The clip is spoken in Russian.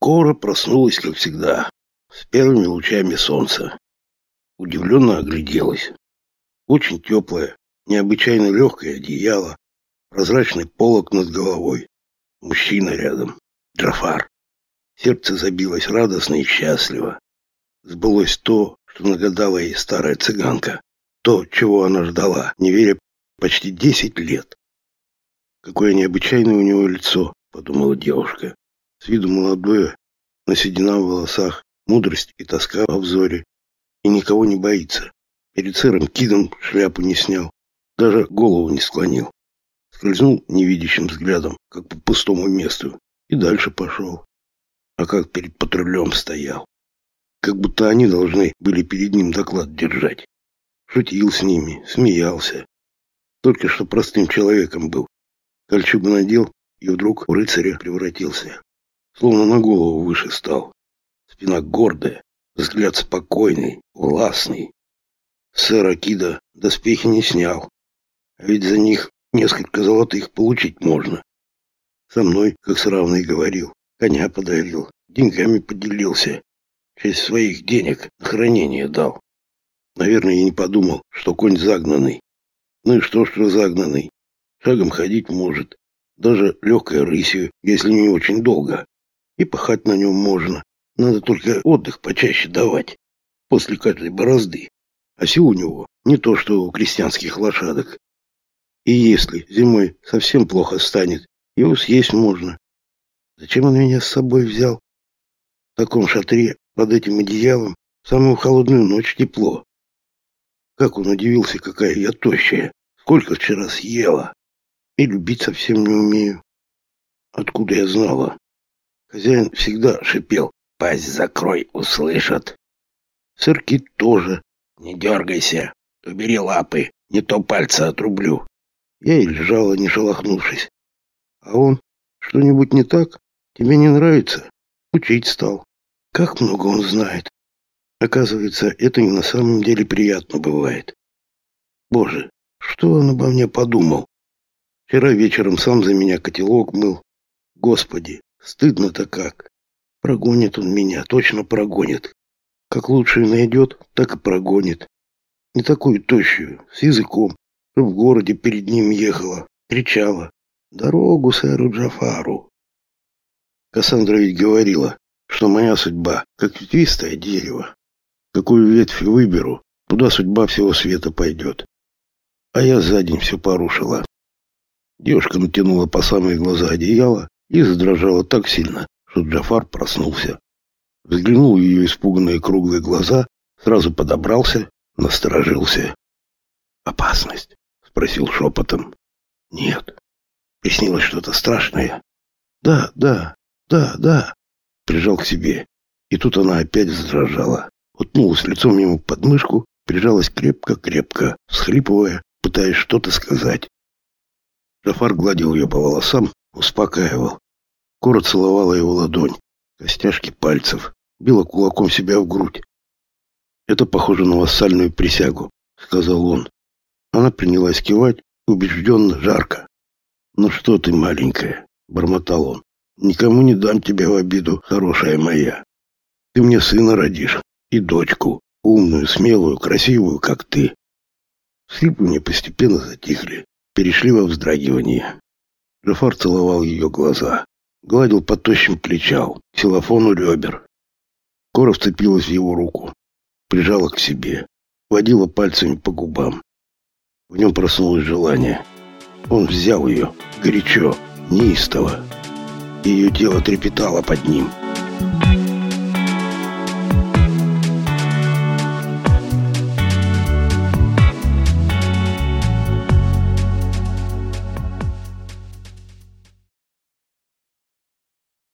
Кора проснулась, как всегда, с первыми лучами солнца. Удивленно огляделась. Очень теплое, необычайно легкое одеяло, прозрачный полог над головой. Мужчина рядом. Джафар. Сердце забилось радостно и счастливо. Сбылось то, что нагадала ей старая цыганка. То, чего она ждала, не веря почти десять лет. Какое необычайное у него лицо, подумала девушка. С виду молодое, на седина в волосах, мудрость и тоска в взоре. И никого не боится. Перед сыром Кидом шляпу не снял, даже голову не склонил. Скользнул невидящим взглядом, как по пустому месту, и дальше пошел. А как перед патрулем стоял. Как будто они должны были перед ним доклад держать. Шутил с ними, смеялся. Только что простым человеком был. Кольчугу надел и вдруг в рыцаря превратился. Словно на голову выше стал. Спина гордая, взгляд спокойный, властный. Сэр Акида доспехи не снял. А ведь за них несколько золотых получить можно. Со мной, как с равной говорил, коня подарил, деньгами поделился. Часть своих денег на хранение дал. Наверное, я не подумал, что конь загнанный. Ну и что, что загнанный? Шагом ходить может. Даже легкой рысью, если не очень долго. И пахать на нем можно. Надо только отдых почаще давать. После каждой борозды. А сил у него не то, что у крестьянских лошадок. И если зимой совсем плохо станет, его съесть можно. Зачем он меня с собой взял? В таком шатре, под этим одеялом, в самую холодную ночь тепло. Как он удивился, какая я тощая. Сколько вчера съела. И любить совсем не умею. Откуда я знала? Хозяин всегда шипел. Пасть закрой, услышат. Сырки тоже. Не дергайся. Убери лапы. Не то пальца отрублю. Я и лежала, не шелохнувшись. А он, что-нибудь не так? Тебе не нравится? Учить стал. Как много он знает. Оказывается, это не на самом деле приятно бывает. Боже, что он обо мне подумал? Вчера вечером сам за меня котелок мыл. Господи, стыдно-то как. Прогонит он меня, точно прогонит. Как лучше найдет, так и прогонит. Не такую тощую, с языком, в городе перед ним ехала, кричала «Дорогу сэру Джафару!». Кассандра ведь говорила, что моя судьба как ветвистое дерево. Какую ветвь выберу, туда судьба всего света пойдет. А я за день все порушила. Девушка натянула по самые глаза одеяло и задрожала так сильно, что Джафар проснулся. Взглянул в ее испуганные круглые глаза, сразу подобрался, насторожился. Опасность спросил шепотом. Нет. Приснилось что-то страшное. Да, да, да, да. Прижал к себе. И тут она опять задрожала. Утнулась лицом ему под мышку, прижалась крепко-крепко, всхлипывая, пытаясь что-то сказать. Джафар гладил ее по волосам, успокаивал. Кора целовала его ладонь, костяшки пальцев, била кулаком себя в грудь. «Это похоже на вассальную присягу», — сказал он. Она принялась кивать, убежденно, жарко. «Ну что ты, маленькая?» — бормотал он. «Никому не дам тебя в обиду, хорошая моя. Ты мне сына родишь и дочку, умную, смелую, красивую, как ты». Всхлипывания постепенно затихли, перешли во вздрагивание. Джафар целовал ее глаза, гладил по тощим плечам, ксилофону ребер. Кора вцепилась в его руку, прижала к себе, водила пальцами по губам. В нем проснулось желание. Он взял ее, горячо, неистово. Ее тело трепетало под ним. Thank